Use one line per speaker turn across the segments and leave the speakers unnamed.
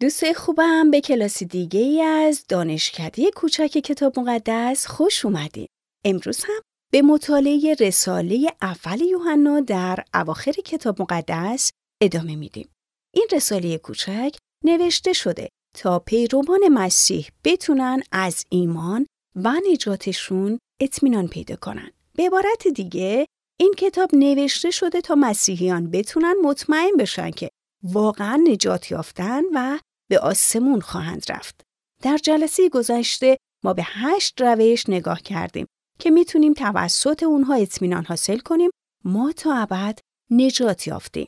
دوست خوبم به کلاس دیگه ای از دانشکده کوچک کتاب مقدس خوش اومدین. امروز هم به مطالعه رساله اول یوحنا در اواخر کتاب مقدس ادامه میدیم. این رساله کوچک نوشته شده تا پیروان مسیح بتونن از ایمان و نجاتشون اطمینان پیدا کنن. به عبارت دیگه این کتاب نوشته شده تا مسیحیان بتونن مطمئن بشن که واقعا نجات یافتن و به آسمون خواهند رفت. در جلسه گذشته ما به هشت روش نگاه کردیم که می‌تونیم توسط اونها اطمینان حاصل کنیم ما تا ابد نجات یافتیم.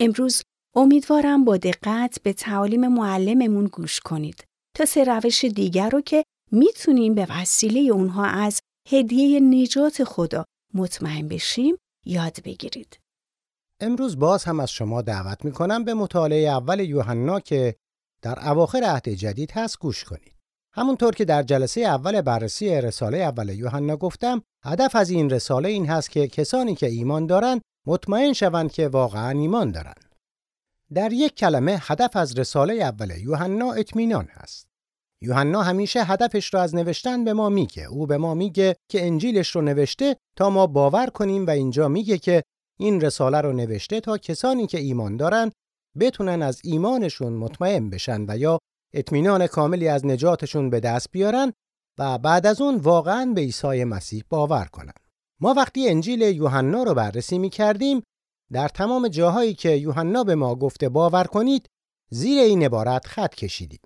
امروز امیدوارم با دقت به تعالیم معلممون گوش کنید تا سه روش دیگر رو که می‌تونیم به وسیله اونها از هدیه نجات خدا مطمئن بشیم یاد بگیرید.
امروز باز هم از شما دعوت می‌کنم به مطالعه اول یوحنا که در اواخر عهد جدید هست گوش کنید. همونطور که در جلسه اول بررسی رساله اول یوحنا گفتم، هدف از این رساله این هست که کسانی که ایمان دارند مطمئن شوند که واقعا ایمان دارند. در یک کلمه هدف از رساله اول یوحنا اطمینان هست. یوحنا همیشه هدفش رو از نوشتن به ما میگه. او به ما میگه که انجیلش رو نوشته تا ما باور کنیم و اینجا میگه که این رساله رو نوشته تا کسانی که ایمان دارن بتونن از ایمانشون مطمئن بشن و یا اطمینان کاملی از نجاتشون به دست بیارن و بعد از اون واقعا به عیسی مسیح باور کنن. ما وقتی انجیل یوحنا رو بررسی می کردیم در تمام جاهایی که یوحنا به ما گفته باور کنید زیر این عبارت خط کشیدیم.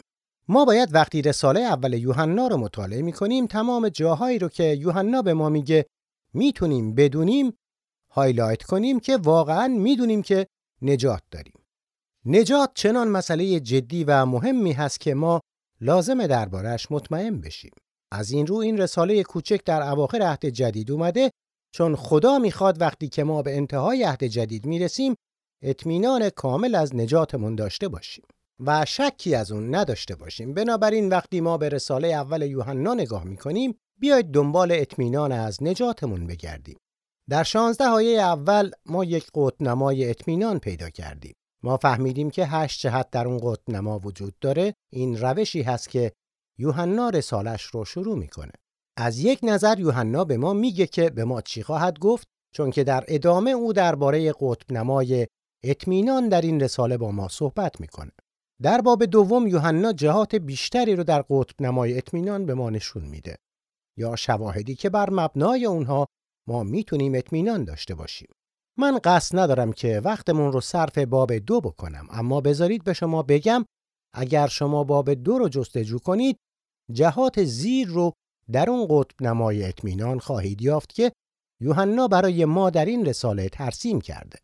ما باید وقتی رساله اول یوحنا رو مطالعه می کنیم تمام جاهایی رو که یوحنا به ما میگه می‌تونیم بدونیم هایلایت کنیم که واقعا می‌دونیم که نجات داریم. نجات چنان مسئله جدی و مهمی هست که ما لازم دربارش مطمئن بشیم. از این رو این رساله کوچک در اواخر عهد جدید اومده چون خدا می‌خواد وقتی که ما به انتهای عهد جدید می‌رسیم اطمینان کامل از نجاتمون داشته باشیم و شکی از اون نداشته باشیم. بنابراین وقتی ما به رساله اول یوحنا نگاه می‌کنیم بیاید دنبال اطمینان از نجاتمون بگردیم. در شانزده آیه اول ما یک قطنمای اطمینان پیدا کردیم. ما فهمیدیم که هشت جهت در اون قطب نما وجود داره. این روشی هست که یوحنا رسالش رو شروع می‌کنه. از یک نظر یوحنا به ما میگه که به ما چی خواهد گفت؟ چون که در ادامه او درباره قطب نمای اطمینان در این رساله با ما صحبت می‌کنه. در باب دوم یوحنا جهات بیشتری رو در قطب نمای اطمینان به ما نشون میده. یا شواهدی که بر مبنای اونها ما می‌تونیم اطمینان داشته باشیم. من قصد ندارم که وقتمون رو صرف باب دو بکنم اما بذارید به شما بگم اگر شما باب دو رو جستجو کنید جهات زیر رو در اون قطب نمای اطمینان خواهید یافت که یوحنا برای ما در این رساله ترسیم کرده.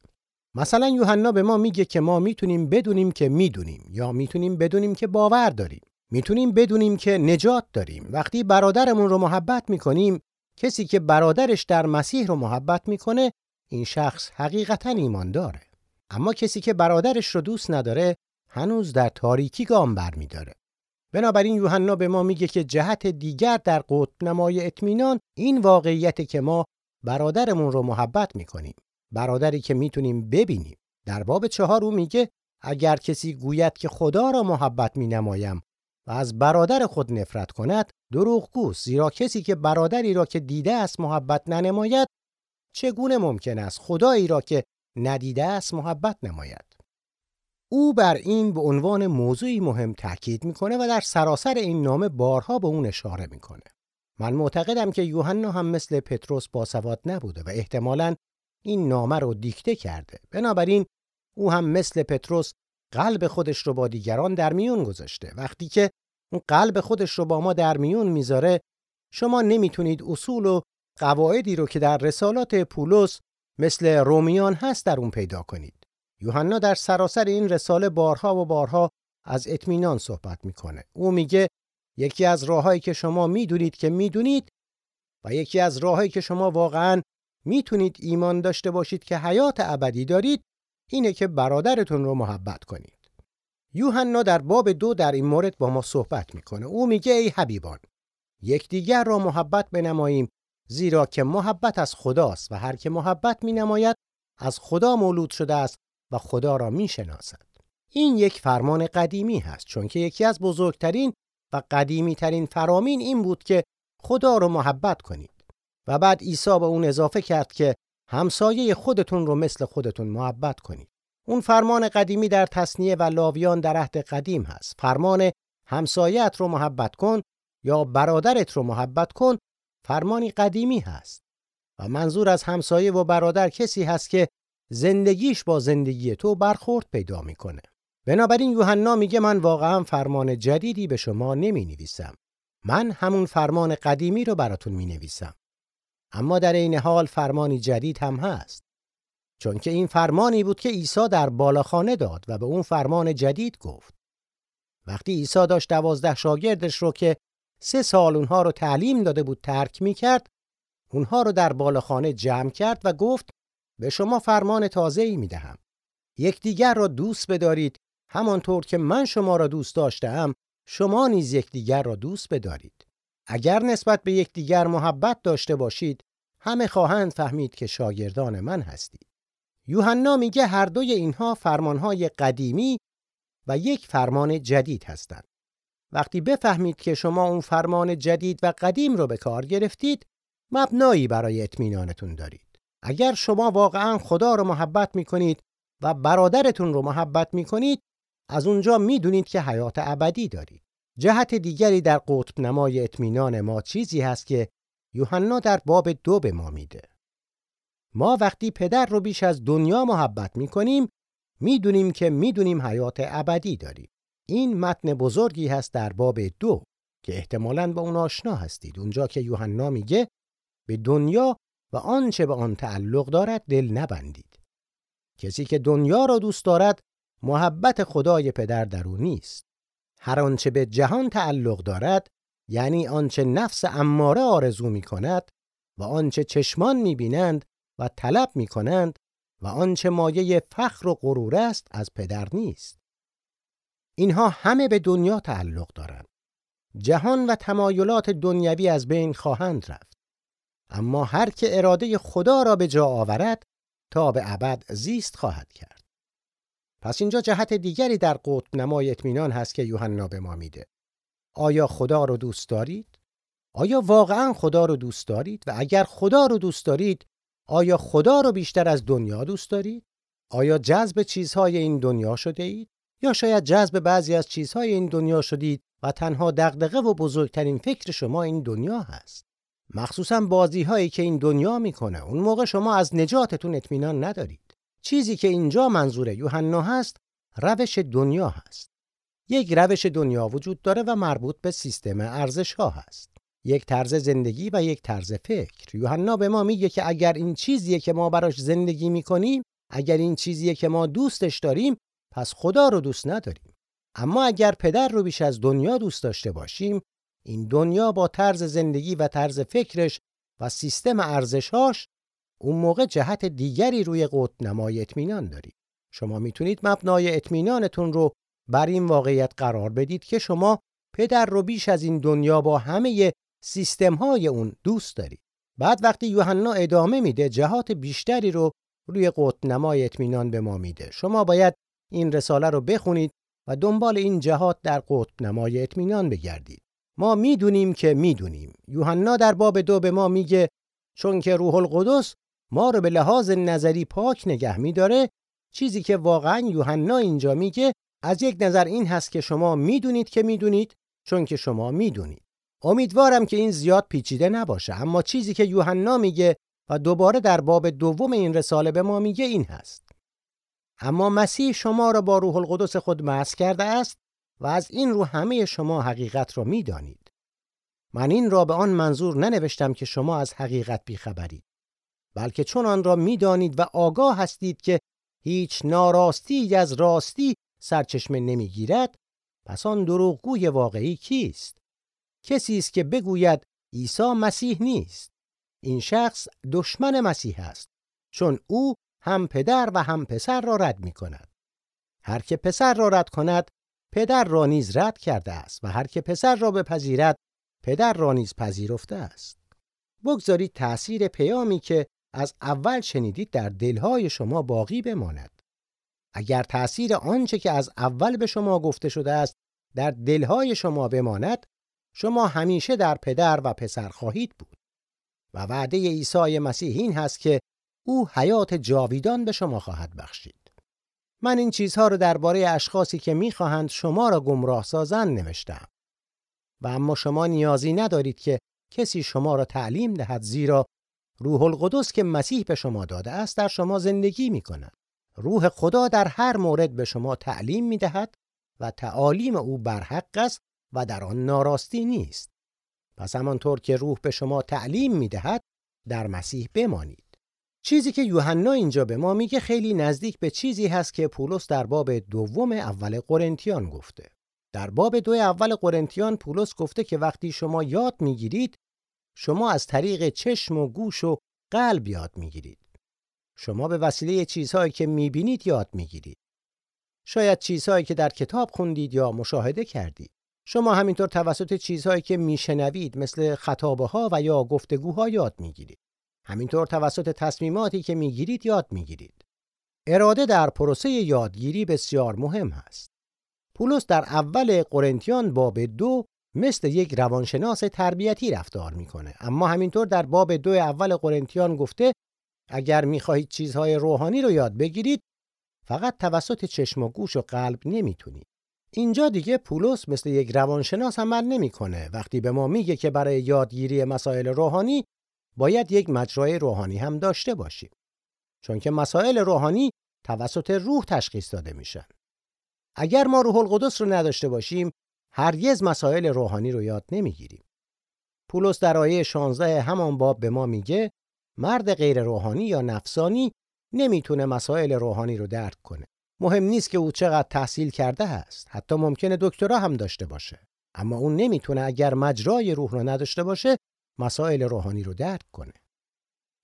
مثلا یوحنا به ما میگه که ما می‌تونیم بدونیم که می‌دونیم یا می‌تونیم بدونیم که باور داریم. می‌تونیم بدونیم که نجات داریم. وقتی برادرمون رو محبت می‌کنیم کسی که برادرش در مسیح رو محبت می‌کنه این شخص حقیقتا ایمان داره اما کسی که برادرش رو دوست نداره هنوز در تاریکی گام برمیداره. بنابراین یوحنا به ما میگه که جهت دیگر در قطب نمای اطمینان این واقعیت که ما برادرمون رو محبت می‌کنیم. برادری که می‌تونیم ببینیم. در باب چهار او میگه اگر کسی گوید که خدا را محبت مینمایم و از برادر خود نفرت کند دروغگوست زیرا کسی که برادری را که دیده است محبت ننماید چگونه ممکن است خدایی را که ندیده است محبت نماید؟ او بر این به عنوان موضوعی مهم تاکید می‌کنه و در سراسر این نامه بارها به اون اشاره می‌کنه. من معتقدم که یوحنا هم مثل پتروس باسواد نبوده و احتمالا این نامه رو دیکته کرده. بنابراین او هم مثل پتروس قلب خودش رو با دیگران در میون گذاشته. وقتی که اون قلب خودش رو با ما در میون می‌ذاره شما نمی‌تونید اصول و قواعدی رو که در رسالات پولس مثل رومیان هست در اون پیدا کنید. یوحنا در سراسر این رساله بارها و بارها از اطمینان صحبت می‌کنه. او میگه یکی از راههایی که شما می‌دونید که می‌دونید و یکی از راههایی که شما واقعا می‌تونید ایمان داشته باشید که حیات ابدی دارید اینه که برادرتون رو محبت کنید. یوحنا در باب دو در این مورد با ما صحبت می‌کنه. او میگه ای حبیبان یکدیگر را محبت بنماییم زیرا که محبت از خداست و هر که محبت می نماید از خدا مولود شده است و خدا را می شناسد. این یک فرمان قدیمی هست چون که یکی از بزرگترین و قدیمی ترین فرامین این بود که خدا رو محبت کنید و بعد عیسی به اون اضافه کرد که همسایه خودتون رو مثل خودتون محبت کنید. اون فرمان قدیمی در تصنیه و لاویان در عهد قدیم هست. فرمان همسایت رو محبت کن یا برادرت رو محبت کن فرمانی قدیمی هست. و منظور از همسایه و برادر کسی هست که زندگیش با زندگی تو برخورد پیدا می‌کنه. بنابراین یوحنا میگه من واقعا فرمان جدیدی به شما نمی نویسم. من همون فرمان قدیمی رو براتون می نویسم. اما در این حال فرمانی جدید هم هست. چون که این فرمانی بود که عیسی در بالاخانه داد و به اون فرمان جدید گفت. وقتی عیسی داشت دوازده شاگردش رو که سه سال اونها رو تعلیم داده بود ترک می کرد، اونها رو در بالاخانه جمع کرد و گفت به شما فرمان تازه ای می دهم. یکدیگر را دوست بدارید همانطور که من شما را دوست داشتم شما نیز یکدیگر را دوست بدارید. اگر نسبت به یکدیگر محبت داشته باشید همه خواهند فهمید که شاگردان من هستید. یوحنا میگه هر دوی اینها فرمانهای قدیمی و یک فرمان جدید هستند. وقتی بفهمید که شما اون فرمان جدید و قدیم رو به کار گرفتید مبنایی برای اطمینانتون دارید. اگر شما واقعا خدا رو محبت می‌کنید و برادرتون رو محبت می‌کنید از اونجا می‌دونید که حیات ابدی دارید. جهت دیگری در قطب نمای اطمینان ما چیزی هست که یوحنا در باب دو به ما میده. ما وقتی پدر رو بیش از دنیا محبت می‌کنیم می‌دونیم که می‌دونیم حیات ابدی داریم. این متن بزرگی هست در باب دو که احتمالاً با اون آشنا هستید. اونجا که یوحنا میگه به دنیا و آنچه به آن تعلق دارد دل نبندید. کسی که دنیا را دوست دارد محبت خدای پدر در او نیست. هر آنچه به جهان تعلق دارد یعنی آنچه نفس اماره آرزو می کند و آنچه چشمان می بینند و طلب می کنند و آنچه مایه فخر و غرور است از پدر نیست. اینها همه به دنیا تعلق دارند. جهان و تمایلات دنیوی از بین خواهند رفت. اما هر که اراده خدا را به جا آورد تا به ابد زیست خواهد کرد. پس اینجا جهت دیگری در قطب نمای اطمینان هست که یوحنا به ما میده. آیا خدا رو دوست دارید؟ آیا واقعا خدا رو دوست دارید؟ و اگر خدا رو دوست دارید، آیا خدا رو بیشتر از دنیا دوست دارید؟ آیا جذب چیزهای این دنیا شده اید؟ یا شاید جذب بعضی از چیزهای این دنیا شدید و تنها دغدغه و بزرگترین فکر شما این دنیا هست؟ مخصوصا بازی هایی که این دنیا می‌کنه اون موقع شما از نجاتتون اطمینان ندارید. چیزی که اینجا منظور یوحنا هست روش دنیا هست. یک روش دنیا وجود داره و مربوط به سیستم ارزش ها هست. یک طرز زندگی و یک طرز فکر. یوحنا به ما میگه که اگر این چیزیه که ما براش زندگی می‌کنیم اگر این چیزیه که ما دوستش داریم پس خدا رو دوست نداریم اما اگر پدر رو بیش از دنیا دوست داشته باشیم این دنیا با طرز زندگی و طرز فکرش و سیستم ارزشهاش اون موقع جهت دیگری روی قطب نمای اطمینان دارید. شما می‌تونید مبنای اطمینانتون رو بر این واقعیت قرار بدید که شما پدر رو بیش از این دنیا با همه سیستم های اون دوست دارید. بعد وقتی یوحنا ادامه میده جهات بیشتری رو روی قطب نمای اطمینان به ما میده. شما باید این رساله رو بخونید و دنبال این جهات در قطب نمای اطمینان بگردید. ما می‌دونیم که می‌دونیم. یوحنا در باب دو به ما میگه چون که روح القدس ما رو به لحاظ نظری پاک نگه میداره چیزی که واقعا یوحنا اینجا میگه از یک نظر این هست که شما می‌دونید که می‌دونید چون که شما می‌دونید. امیدوارم که این زیاد پیچیده نباشه اما چیزی که یوحنا میگه و دوباره در باب دوم این رساله به ما میگه این هست. اما مسیح شما را با روح القدس خود مس کرده است و از این رو همه شما حقیقت را می‌دانید. من این را به آن منظور ننوشتم که شما از حقیقت بیخبرید بلکه چون آن را می‌دانید و آگاه هستید که هیچ ناراستی از راستی سرچشمه نمی‌گیرد پس آن دروغگوی واقعی کیست کسی است که بگوید عیسی مسیح نیست این شخص دشمن مسیح است چون او هم پدر و هم پسر را رد می کند. هر که پسر را رد کند پدر را نیز رد کرده است و هر که پسر را بپذیرد پدر را نیز پذیرفته است. بگذارید تأثیر پیامی که از اول شنیدید در دلهای شما باقی بماند. اگر تأثیر آنچه که از اول به شما گفته شده است در دلهای شما بماند شما همیشه در پدر و پسر خواهید بود. و وعده عیسی مسیح این هست که او حیات جاویدان به شما خواهد بخشید من این چیزها رو درباره اشخاصی که می‌خواهند شما را گمراه سازند نوشتم و اما شما نیازی ندارید که کسی شما را تعلیم دهد زیرا روح القدس که مسیح به شما داده است در شما زندگی می کند. روح خدا در هر مورد به شما تعلیم می دهد و تعالیم او برحق است و در آن ناراستی نیست. پس همانطور که روح به شما تعلیم می دهد در مسیح بمانید. چیزی که یوحنا اینجا به ما میگه خیلی نزدیک به چیزی هست که پولس در باب دوم اول قرنتیان گفته. در باب دو اول قرنتیان پولس گفته که وقتی شما یاد می‌گیرید شما از طریق چشم و گوش و قلب یاد می‌گیرید. شما به وسیله چیزهایی که می‌بینید یاد می‌گیرید. شاید چیزهایی که در کتاب خوندید یا مشاهده کردید. شما همینطور توسط چیزهایی که میشنوید مثل خطابه ها و یا گفتگوها یاد می‌گیرید. همینطور توسط تصمیماتی که می‌گیرید یاد می‌گیرید. اراده در پروسه یادگیری بسیار مهم هست. پولس در اول قرنتیان باب دو مثل یک روانشناس تربیتی رفتار می‌کنه اما همینطور در باب دو اول قرنتیان گفته اگر می‌خواهید چیزهای روحانی رو یاد بگیرید فقط توسط چشم و گوش و قلب نمی‌تونید اینجا دیگه پولس مثل یک روانشناس عمل نمی‌کنه وقتی به ما میگه که برای یادگیری مسائل روحانی باید یک مجرای روحانی هم داشته باشیم چون که مسائل روحانی توسط روح تشخیص داده میشن اگر ما روح القدس رو نداشته باشیم هرگز مسائل روحانی رو یاد نمی‌گیریم. پولس در آیه 16 همان باب به ما میگه مرد غیر روحانی یا نفسانی نمی‌تونه مسائل روحانی رو درک کنه. مهم نیست که او چقدر تحصیل کرده است. حتی ممکنه دکترا هم داشته باشه. اما اون نمی‌تونه اگر مجرای روح رو نداشته باشه مسائل روحانی رو درک کنه.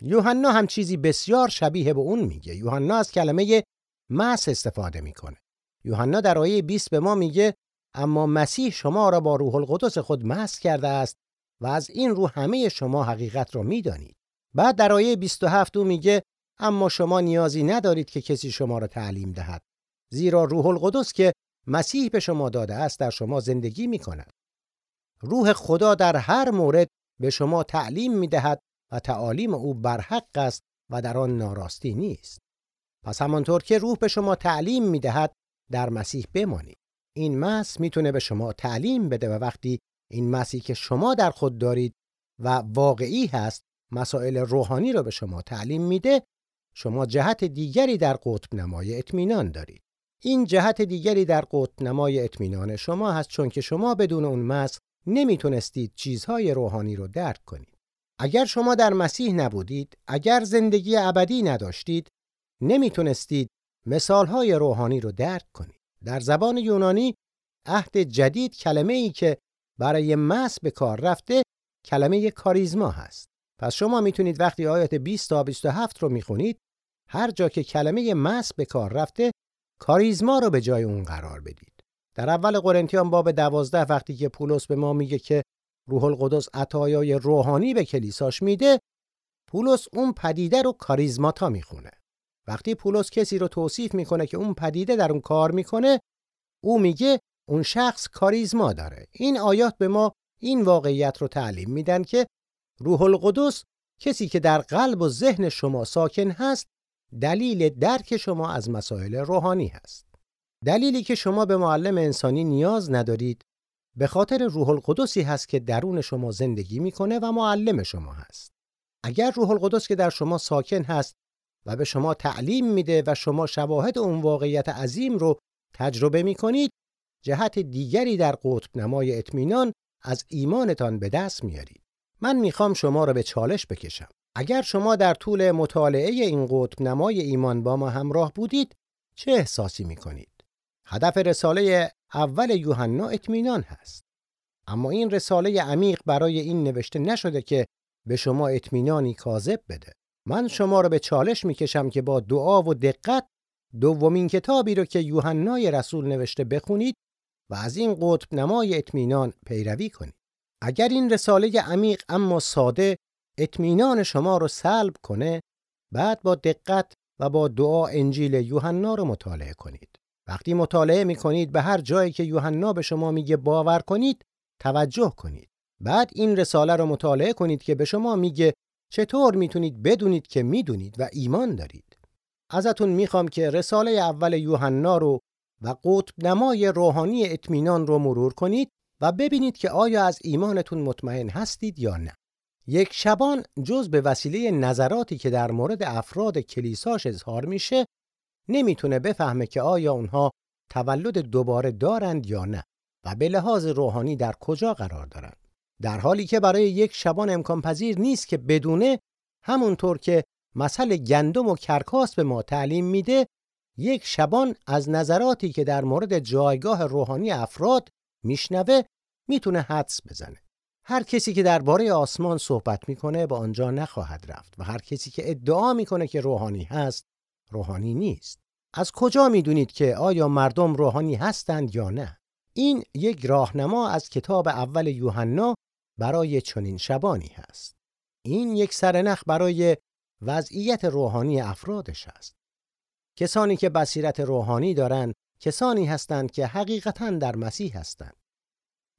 یوحنا هم چیزی بسیار شبیه به اون میگه. یوحنا از کلمه مس استفاده می‌کنه. یوحنا در آیه 20 به ما میگه اما مسیح شما را با روح القدس خود مسح کرده است و از این رو همه شما حقیقت را می‌دانید. بعد در آیه 27 او میگه اما شما نیازی ندارید که کسی شما را تعلیم دهد زیرا روح القدس که مسیح به شما داده است در شما زندگی می کند. روح خدا در هر مورد به شما تعلیم می دهد و تعالیم او برحق است و در آن ناراستی نیست. پس همانطور که روح به شما تعلیم می دهد در مسیح بمانید. این مس می‌تونه به شما تعلیم بده و وقتی این مسی که شما در خود دارید و واقعی هست مسائل روحانی رو به شما تعلیم میده شما جهت دیگری در قطب نمای اطمینان دارید این جهت دیگری در قطب نمای اطمینان شما هست چون که شما بدون اون مس نمی‌تونستید چیزهای روحانی رو درک کنید اگر شما در مسیح نبودید اگر زندگی ابدی نداشتید نمی‌تونستید مثالهای روحانی رو درک کنید در زبان یونانی عهد جدید کلمه ای که برای مس به کار رفته کلمه کاریزما هست. پس شما می‌تونید وقتی آیات 20 تا 27 رو می‌خونید هر جا که کلمه مس به کار رفته کاریزما رو به جای اون قرار بدید. در اول قرنتیان باب 12 وقتی که پولس به ما میگه که روح القدس عطایای روحانی به کلیساش میده پولس اون پدیده رو کاریزماتا می‌خونه. وقتی پولس کسی رو توصیف می‌کنه که اون پدیده در اون کار می‌کنه او میگه اون شخص کاریزما داره این آیات به ما این واقعیت رو تعلیم میدن که روح القدس کسی که در قلب و ذهن شما ساکن هست دلیل درک شما از مسائل روحانی هست دلیلی که شما به معلم انسانی نیاز ندارید به خاطر روح القدسی هست که درون شما زندگی می‌کنه و معلم شما هست. اگر روح القدس که در شما ساکن هست و به شما تعلیم میده و شما شواهد اون واقعیت عظیم رو تجربه می‌کنید جهت دیگری در قطب نمای اطمینان از ایمانتان به دست میارید من می‌خوام شما را به چالش بکشم. اگر شما در طول مطالعه این قطب نمای ایمان با ما همراه بودید چه احساسی می‌کنید؟ هدف رساله اول یوحنا اطمینان هست اما این رساله عمیق برای این نوشته نشده که به شما اطمینانی کاذب بده من شما را به چالش می‌کشم که با دعا و دقت دومین کتابی رو که یوحنای رسول نوشته بخونید و از این قطب نمای اطمینان پیروی کنید. اگر این رساله عمیق اما ساده اطمینان شما رو سلب کنه بعد با دقت و با دعا انجیل یوحنا رو مطالعه کنید. وقتی مطالعه می کنید به هر جایی که یوحنا به شما میگه باور کنید توجه کنید. بعد این رساله رو مطالعه کنید که به شما میگه چطور می‌تونید بدونید که می‌دونید و ایمان دارید. ازتون می‌خوام که رساله اول یوحنا رو و قطب نمای روحانی اطمینان رو مرور کنید و ببینید که آیا از ایمانتون مطمئن هستید یا نه. یک شبان جز به وسیله نظراتی که در مورد افراد کلیساش اظهار میشه نمی‌تونه بفهمه که آیا اونها تولد دوباره دارند یا نه و به لحاظ روحانی در کجا قرار دارند. در حالی که برای یک شبان امکان پذیر نیست که بدونه همونطور که مسئله گندم و کرکاس به ما تعلیم میده یک شبان از نظراتی که در مورد جایگاه روحانی افراد میشنوه می‌تونه حدس بزنه. هر کسی که درباره آسمان صحبت می‌کنه به آنجا نخواهد رفت و هر کسی که ادعا می‌کنه که روحانی هست روحانی نیست. از کجا می‌دونید که آیا مردم روحانی هستند یا نه؟ این یک راهنما از کتاب اول یوحنا برای چنین شبانی هست. این یک سرنخ برای وضعیت روحانی افرادش است. کسانی که بصیرت روحانی دارند کسانی هستند که حقیقتا در مسیح هستند.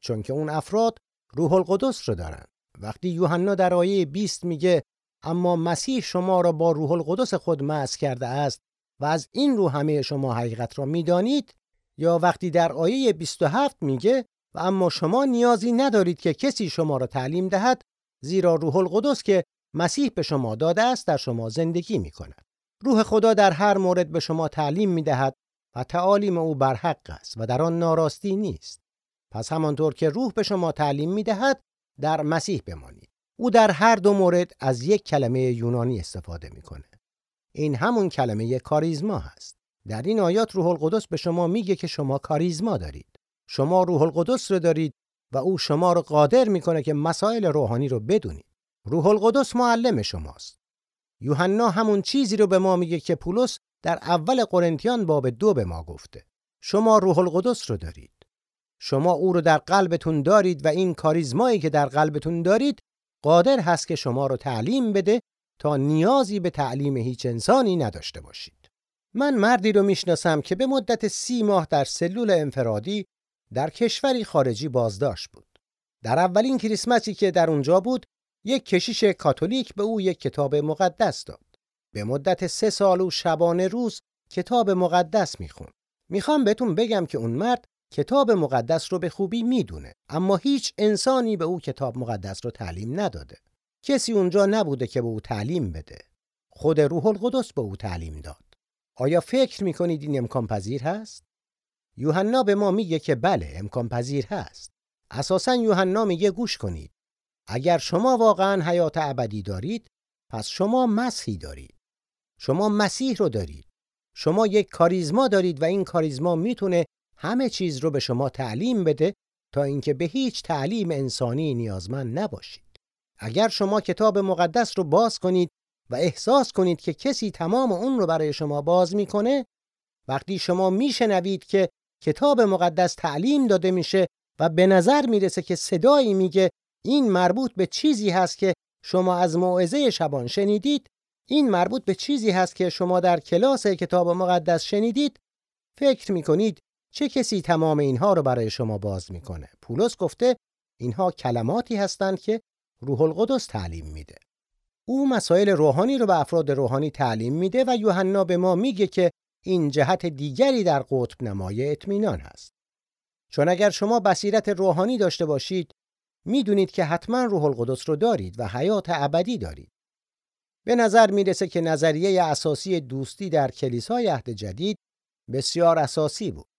چون که اون افراد روح القدس رو دارند. وقتی یوحنا در آیه 20 میگه اما مسیح شما را با روح القدس خود مس کرده است و از این رو همه شما حقیقت را می‌دانید یا وقتی در آیه 27 میگه و اما شما نیازی ندارید که کسی شما را تعلیم دهد زیرا روح القدس که مسیح به شما داده است در شما زندگی می کند. روح خدا در هر مورد به شما تعلیم می دهد و تعالیم او برحق است و در آن ناراستی نیست. پس همانطور که روح به شما تعلیم می دهد در مسیح بمانید. او در هر دو مورد از یک کلمه یونانی استفاده می‌کنه. این همون کلمه کاریزما هست. در این آیات روح القدس به شما میگه که شما کاریزما دارید. شما روح القدس رو دارید و او شما رو قادر می‌کنه که مسائل روحانی رو بدونید. روح القدس معلم شماست. یوحنا همون چیزی رو به ما میگه که پولس در اول قرنتیان باب دو به ما گفته. شما روح القدس رو دارید. شما او رو در قلبتون دارید و این کاریزمایی که در قلبتون دارید قادر هست که شما رو تعلیم بده تا نیازی به تعلیم هیچ انسانی نداشته باشید. من مردی رو می‌شناسم که به مدت سی ماه در سلول انفرادی در کشوری خارجی بازداشت بود. در اولین کریسمسی که در اونجا بود، یک کشیش کاتولیک به او یک کتاب مقدس داد. به مدت سه سال و شبانه روز کتاب مقدس میخون. می‌خوام بهتون بگم که اون مرد کتاب مقدس رو به خوبی می‌دونه اما هیچ انسانی به او کتاب مقدس رو تعلیم نداده. کسی اونجا نبوده که به او تعلیم بده. خود روح القدس به او تعلیم داد. آیا فکر می‌کنید این امکان پذیر هست؟ یوحنا به ما میگه که بله امکان پذیر هست. اساسا یوحنا میگه گوش کنید. اگر شما واقعا حیات ابدی دارید پس شما مسیحی دارید. شما مسیح رو دارید. شما یک کاریزما دارید و این کاریزما می‌تونه همه چیز رو به شما تعلیم بده تا اینکه به هیچ تعلیم انسانی نیازمند نباشید. اگر شما کتاب مقدس رو باز کنید و احساس کنید که کسی تمام اون رو برای شما باز می‌کنه وقتی شما میشنوید که کتاب مقدس تعلیم داده میشه و به نظر می‌رسه که صدایی میگه این مربوط به چیزی هست که شما از موعظه شبان شنیدید این مربوط به چیزی هست که شما در کلاس کتاب مقدس شنیدید فکر می‌کنید چه کسی تمام اینها رو برای شما باز می‌کنه؟ پولس گفته اینها کلماتی هستند که روح القدس تعلیم میده. او مسائل روحانی رو به افراد روحانی تعلیم میده و یوحنا به ما میگه که این جهت دیگری در قطب نمای اطمینان هست. چون اگر شما بصیرت روحانی داشته باشید می‌دونید که حتما روح القدس رو دارید و حیات ابدی دارید. به نظر می‌رسه که نظریه اساسی دوستی در کلیسای عهد جدید بسیار اساسی بود.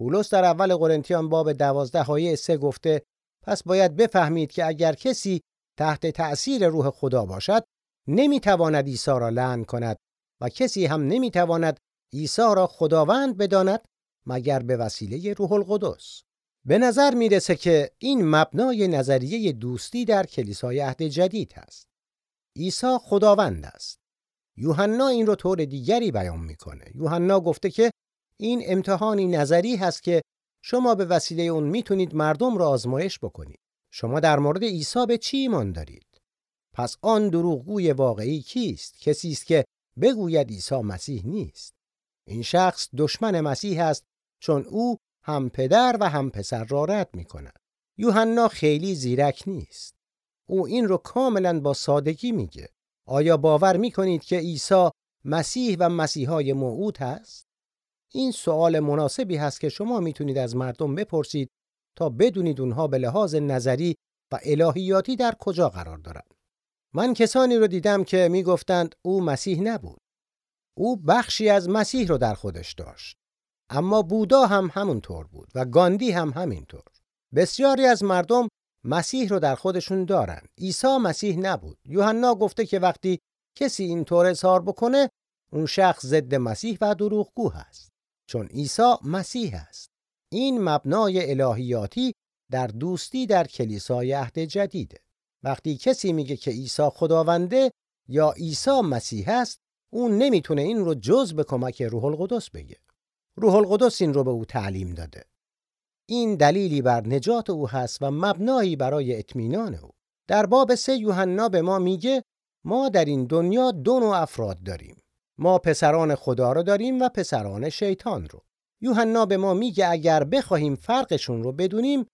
پولس در اول قرنتیان باب دوازده آیه سه گفته پس باید بفهمید که اگر کسی تحت تأثیر روح خدا باشد نمی‌تواند عیسی را لعن کند و کسی هم نمی‌تواند عیسی را خداوند بداند مگر به وسیله روح القدس. به نظر می‌رسه که این مبنای نظریه دوستی در کلیسای عهد جدید است. عیسی خداوند است. یوحنا این رو طور دیگری بیان می‌کنه. یوحنا گفته که این امتحانی نظری هست که شما به وسیله اون می‌تونید مردم را آزمایش بکنید. شما در مورد عیسی به چی ایمان دارید؟ پس آن دروغگوی واقعی کیست؟ کسی است که بگوید عیسی مسیح نیست این شخص دشمن مسیح است چون او هم پدر و هم پسر را رد می کند. یوحنا خیلی زیرک نیست. او این رو کاملا با سادگی میگه. آیا باور می کنید که عیسی مسیح و مسیحای موعود هست؟ این سوال مناسبی هست که شما می‌تونید از مردم بپرسید تا بدونید اونها به لحاظ نظری و الهیاتی در کجا قرار دارند. من کسانی رو دیدم که می‌گفتند او مسیح نبود. او بخشی از مسیح رو در خودش داشت. اما بودا هم همونطور بود و گاندی هم همینطور. بسیاری از مردم مسیح رو در خودشون دارن. عیسی مسیح نبود. یوحنا گفته که وقتی کسی اینطور اظهار بکنه اون شخص ضد مسیح و دروغگو هست. چون عیسی مسیح است. این مبنای الهیاتی در دوستی در کلیسای عهد جدیده. وقتی کسی میگه که عیسی خداونده یا عیسی مسیح است اون نمی‌تونه این رو جز به کمک روح القدس بگه. روح القدس این رو به او تعلیم داده. این دلیلی بر نجات او هست و مبنایی برای اطمینان او. در باب سه یوحنا به ما میگه ما در این دنیا دو نوع افراد داریم. ما پسران خدا رو داریم و پسران شیطان رو. یوحنا به ما میگه اگر بخواهیم فرقشون رو بدونیم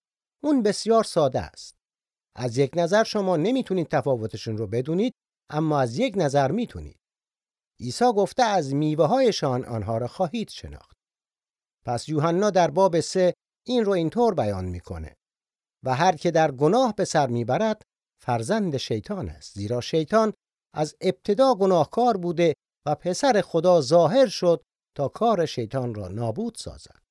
اون بسیار ساده است. از یک نظر شما نمی‌تونید تفاوتشون رو بدونید اما از یک نظر می‌تونید. عیسی گفته از میوه هایشان آنها را خواهید شناخت. پس یوحنا در باب سه این رو اینطور بیان می‌کنه و هر که در گناه به سر می‌برد فرزند شیطان است زیرا شیطان از ابتدا گناهکار بوده و پسر خدا ظاهر شد تا کار شیطان را نابود سازد.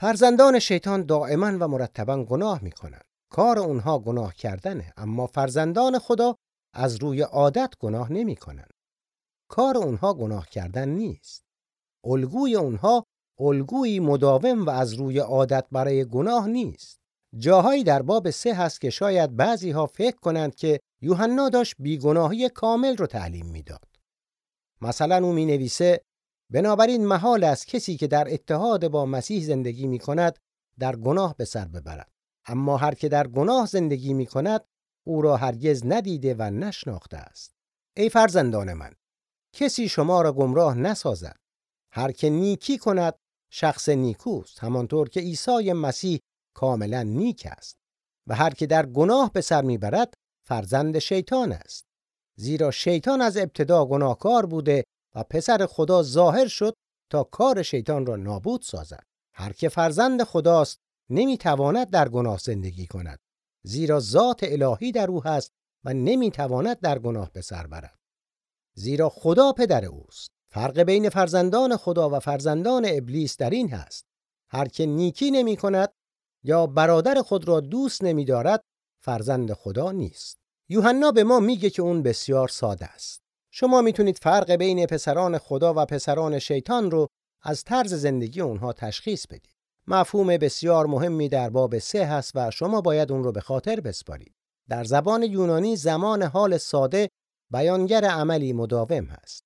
فرزندان شیطان دائما و مرتبا گناه می‌کنند. کار اونها گناه کردنه اما فرزندان خدا از روی عادت گناه نمی‌کنند. کار اونها گناه کردن نیست. الگوی اونها الگویی مداوم و از روی عادت برای گناه نیست. جاهایی در باب سه هست که شاید بعضی ها فکر کنند که یوحنا داشت بیگناهی کامل رو تعلیم می‌داد. مثلا او می نویسه بنابراین محال است کسی که در اتحاد با مسیح زندگی می کند در گناه به سر ببرد. اما هر که در گناه زندگی می کند او را هرگز ندیده و نشناخته است. ای فرزندان من کسی شما را گمراه نسازد هر که نیکی کند شخص نیکوست همانطور که عیسی مسیح کاملا نیک است و هر که در گناه به سر می‌برد فرزند شیطان است زیرا شیطان از ابتدا گناهکار بوده و پسر خدا ظاهر شد تا کار شیطان را نابود سازد. هر که فرزند خداست نمی‌تواند در گناه زندگی کند زیرا ذات الهی در او هست و نمی‌تواند در گناه به سر برد. زیرا خدا پدر اوست. فرق بین فرزندان خدا و فرزندان ابلیس در این هست هر که نیکی نمی کند یا برادر خود را دوست نمی دارد فرزند خدا نیست. یوحنا به ما میگه که اون بسیار ساده است شما می‌تونید فرق بین پسران خدا و پسران شیطان رو از طرز زندگی اونها تشخیص بدید مفهوم بسیار مهمی در باب سه هست و شما باید اون رو به خاطر بسپارید در زبان یونانی زمان حال ساده بیانگر عملی مداوم هست.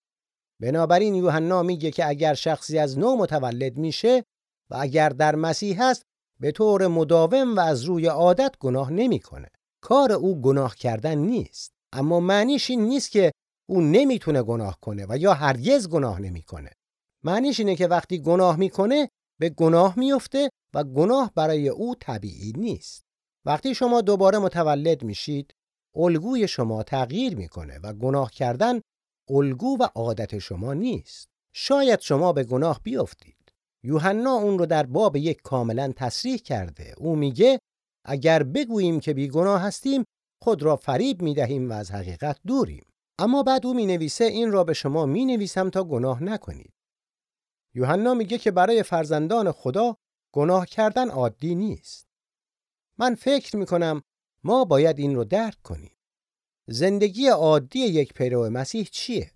بنابراین یوحنا میگه که اگر شخصی از نو متولد میشه و اگر در مسیح هست به طور مداوم و از روی عادت گناه نمی‌کنه. کار او گناه کردن نیست. اما معنیش این نیست که او نمی‌تونه گناه کنه و یا هرگز گناه نمی‌کنه. معنیش اینه که وقتی گناه می‌کنه به گناه میفته و گناه برای او طبیعی نیست. وقتی شما دوباره متولد میشید الگوی شما تغییر می‌کنه و گناه کردن الگو و عادت شما نیست. شاید شما به گناه بیفتید. یوحنا اون رو در باب یک کاملا تصریح کرده. او میگه اگر بگوییم که بیگناه هستیم خود را فریب می‌دهیم و از حقیقت دوریم. اما بعد او می نویسه این را به شما می نویسم تا گناه نکنید. یوحنا میگه که برای فرزندان خدا گناه کردن عادی نیست. من فکر می کنم ما باید این رو درک کنیم. زندگی عادی یک پیرو مسیح چیه؟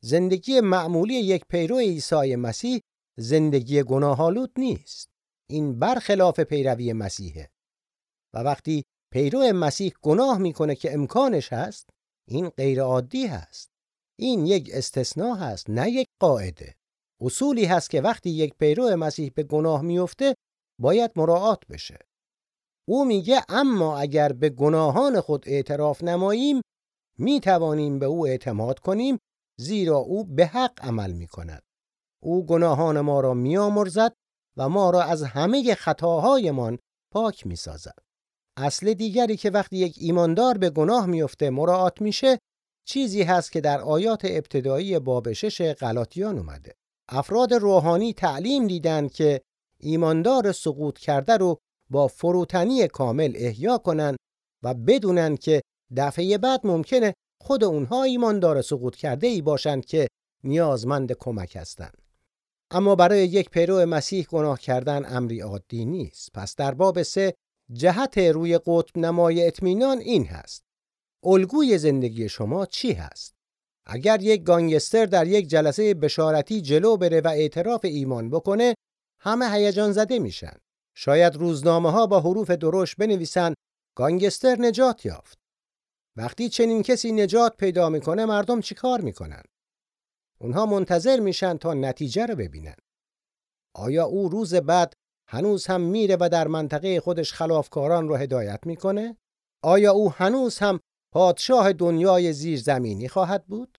زندگی معمولی یک پیرو عیسی مسیح زندگی گناهالود نیست. این برخلاف پیروی مسیحه. وقتی پیرو مسیح گناه می‌کنه که امکانش هست، این غیر عادی هست. این یک استثناء هست، نه یک قاعده. اصولی هست که وقتی یک پیرو مسیح به گناه میفته، باید مراعات بشه. او میگه اما اگر به گناهان خود اعتراف نماییم می توانیم به او اعتماد کنیم زیرا او به حق عمل می کند. او گناهان ما را میامرزد و ما را از همه خطاهایمان پاک می سازد. اصل دیگری که وقتی یک ایماندار به گناه میفته مراعات میشه چیزی هست که در آیات ابتدایی باب شش غلاطیان اومده. افراد روحانی تعلیم دیدن که ایماندار سقوط کرده رو با فروتنی کامل احیا کنن و بدونن که دفعه بعد ممکنه خود اونها ایماندار سقوط کرده ای باشند که نیازمند کمک هستند. اما برای یک پیرو مسیح گناه کردن امری عادی نیست. پس در باب سه جهت روی قطب نمای اطمینان این هست. الگوی زندگی شما چی هست؟ اگر یک گانگستر در یک جلسه بشارتی جلو بره و اعتراف ایمان بکنه همه هیجان زده میشن. شاید روزنامه ها با حروف درشت بنویسن گانگستر نجات یافت. وقتی چنین کسی نجات پیدا می‌کنه مردم چیکار می‌کنن؟ اونها منتظر میشن تا نتیجه رو ببینن. آیا او روز بعد هنوز هم میره و در منطقه خودش خلافکاران رو هدایت می‌کنه؟ آیا او هنوز هم پادشاه دنیای زیرزمینی خواهد بود؟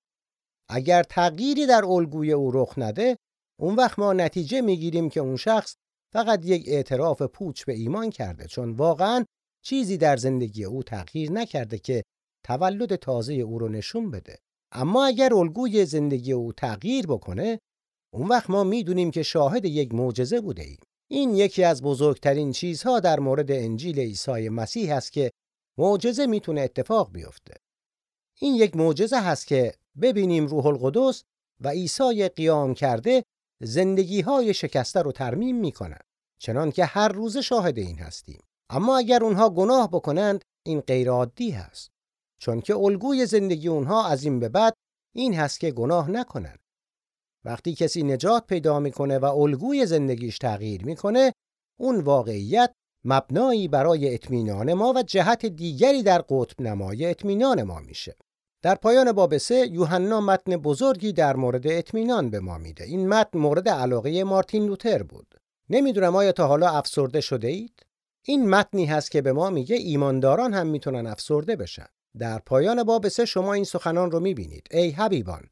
اگر تغییری در الگوی او رخ نده، اون وقت ما نتیجه می‌گیریم که اون شخص فقط یک اعتراف پوچ به ایمان کرده چون واقعا چیزی در زندگی او تغییر نکرده که تولد تازه او رو نشون بده. اما اگر الگوی زندگی او تغییر بکنه، اون وقت ما می‌دونیم که شاهد یک معجزه بوده ایم. این یکی از بزرگترین چیزها در مورد انجیل عیسی مسیح است که معجزه می‌تونه اتفاق بیفته. این یک معجزه هست که ببینیم روح القدس و عیسی قیام کرده زندگی های شکسته رو ترمیم می‌کنن. چنان که هر روز شاهد این هستیم. اما اگر اونها گناه بکنند این غیر عادی هست. چون که الگوی زندگی اونها از این به بعد این هست که گناه نکنند. وقتی کسی نجات پیدا می‌کنه و الگوی زندگیش تغییر می‌کنه اون واقعیت مبنایی برای اطمینان ما و جهت دیگری در قطب نمای اطمینان ما میشه. در پایان باب سه یوحنا متن بزرگی در مورد اطمینان به ما میده. این متن مورد علاقه مارتین لوتر بود. نمی‌دونم آیا تا حالا افسرده شده اید؟ این متنی هست که به ما میگه ایمانداران هم می‌تونن افسرده بشن. در پایان باب سه شما این سخنان رو می‌بینید. ای حبیبان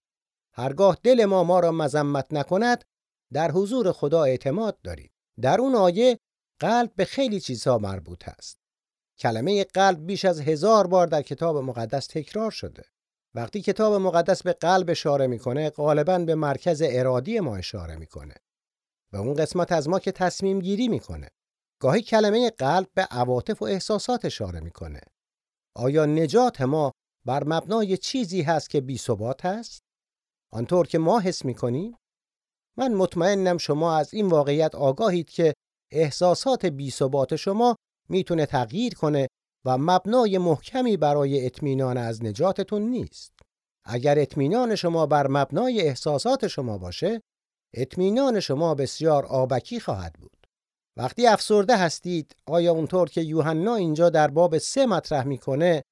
هرگاه دل ما ما را مذمت نکند در حضور خدا اعتماد دارید در اون آیه قلب به خیلی چیزها مربوط است. کلمه قلب بیش از هزار بار در کتاب مقدس تکرار شده. وقتی کتاب مقدس به قلب اشاره می‌کنه غالبا به مرکز ارادی ما اشاره می‌کنه. به اون قسمت از ما که تصمیم گیری می‌کنه. گاهی کلمه قلب به عواطف و احساسات اشاره می‌کنه. آیا نجات ما بر مبنای چیزی هست که بی ثبات هست آنطور که ما حس می‌کنیم من مطمئنم شما از این واقعیت آگاهید که احساسات بی ثبات شما می‌تونه تغییر کنه و مبنای محکمی برای اطمینان از نجاتتون نیست. اگر اطمینان شما بر مبنای احساسات شما باشه، اطمینان شما بسیار آبکی خواهد بود. وقتی افسرده هستید، آیا اونطور که یوحنا اینجا در باب سه مطرح می‌کنه،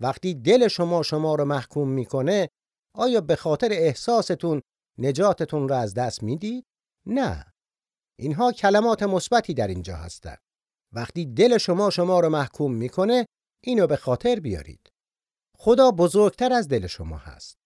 وقتی دل شما شما رو محکوم می‌کنه، آیا به خاطر احساستون نجاتتون را از دست می‌دید؟ نه. اینها کلمات مثبتی در اینجا هستند. وقتی دل شما شما رو محکوم می‌کنه، اینو به خاطر بیارید. خدا بزرگتر از دل شما هست.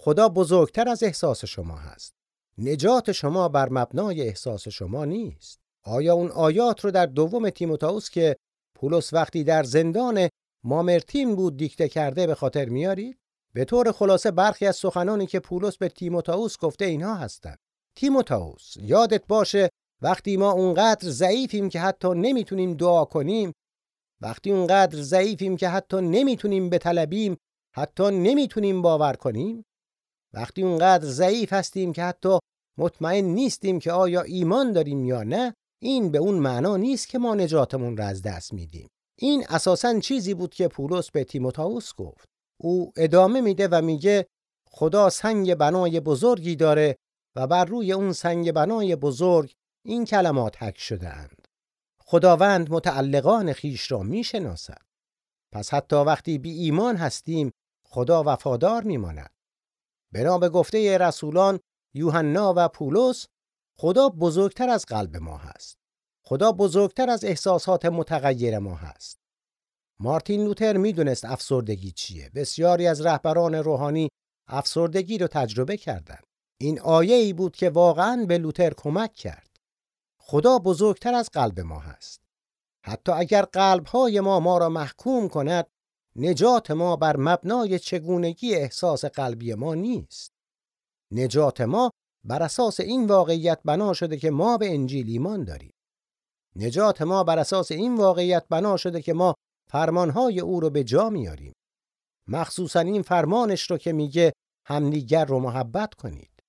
خدا بزرگتر از احساس شما هست. نجات شما بر مبنای احساس شما نیست. آیا اون آیات رو در دوم تیموتائوس که پولس وقتی در زندان مامرتین بود دیکته کرده به خاطر میارید؟ به طور خلاصه برخی از سخنانی که پولس به تیموتائوس گفته اینها هستند. تیموتائوس یادت باشه وقتی ما اونقدر ضعیفیم که حتی نمی‌تونیم دعا کنیم وقتی اونقدر ضعیفیم که حتی نمی‌تونیم بطلبیم حتی نمی‌تونیم باور کنیم وقتی اونقدر ضعیف هستیم که حتی مطمئن نیستیم که آیا ایمان داریم یا نه این به اون معنا نیست که ما نجاتمون را از دست میدیم این اساسا چیزی بود که پولس به تیموتائوس گفت او ادامه میده و میگه خدا سنگ بنای بزرگی داره و بر روی اون سنگ بنای بزرگ این کلمات حک شده اند. خداوند متعلقان خیش را می‌شناسد. پس حتی وقتی بی ایمان هستیم خدا وفادار میماند. بنا به گفته رسولان یوحنا و پولس خدا بزرگتر از قلب ما هست. خدا بزرگتر از احساسات متغیر ما هست. مارتین لوتر می‌دونست افسردگی چیه. بسیاری از رهبران روحانی افسردگی رو تجربه کردند. این آیه ای بود که واقعا به لوتر کمک کرد. خدا بزرگتر از قلب ما هست. حتی اگر قلبهای ما ما را محکوم کند، نجات ما بر مبنای چگونگی احساس قلبی ما نیست. نجات ما بر اساس این واقعیت بنا شده که ما به انجیل ایمان داریم. نجات ما بر اساس این واقعیت بنا شده که ما فرمانهای او رو به جا میاریم. مخصوصا این فرمانش رو که میگه همدیگر رو محبت کنید.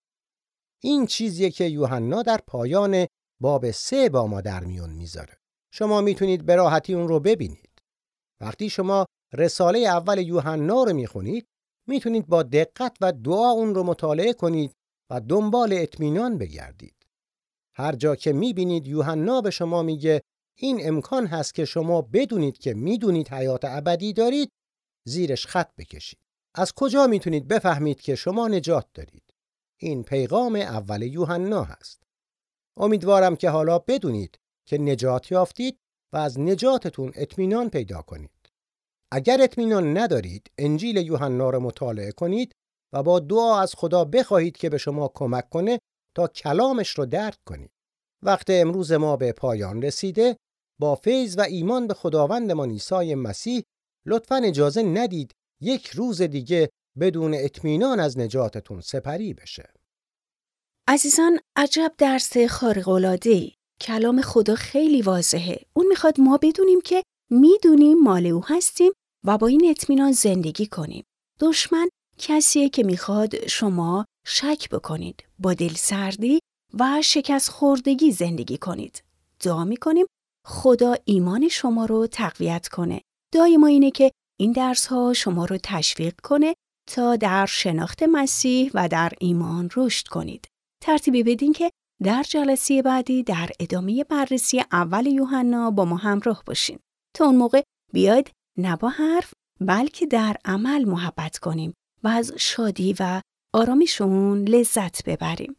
این چیزیه که یوحنا در پایان باب سه با ما در میون می‌ذاره. شما می‌تونید به راحتی اون رو ببینید. وقتی شما رساله اول یوحنا رو می‌خونید می‌تونید با دقت و دعا اون رو مطالعه کنید و دنبال اطمینان بگردید. هر جا که می‌بینید یوحنا به شما میگه این امکان هست که شما بدونید که می‌دونید حیات ابدی دارید زیرش خط بکشید. از کجا می‌تونید بفهمید که شما نجات دارید؟ این پیغام اول یوحنا هست. امیدوارم که حالا بدونید که نجات یافتید و از نجاتتون اطمینان پیدا کنید. اگر اطمینان ندارید، انجیل یوحنا را مطالعه کنید و با دعا از خدا بخواهید که به شما کمک کنه تا کلامش رو درک کنید. وقت امروز ما به پایان رسیده، با فیض و ایمان به خداوندمان عیسی مسیح لطفا اجازه ندید یک روز دیگه بدون اطمینان از نجاتتون سپری بشه.
عزیزان عجب درس خارق‌العاده‌ای. کلام خدا خیلی واضحه. اون می‌خواد ما بدونیم که می‌دونیم مال او هستیم و با این اطمینان زندگی کنیم. دشمن کسیه که می‌خواد شما شک بکنید. با دل سردی و شکست خوردگی زندگی کنید. دعا می‌کنیم خدا ایمان شما رو تقویت کنه. دعای ما اینه که این درس ها شما رو تشویق کنه تا در شناخت مسیح و در ایمان رشد کنید. ترتیبی بدین که در جلسه بعدی در ادامه بررسی اول یوحنا با ما همراه باشین. تا اون موقع بیاید نه با حرف بلکه در عمل محبت کنیم و از شادی و آرامشون لذت ببریم.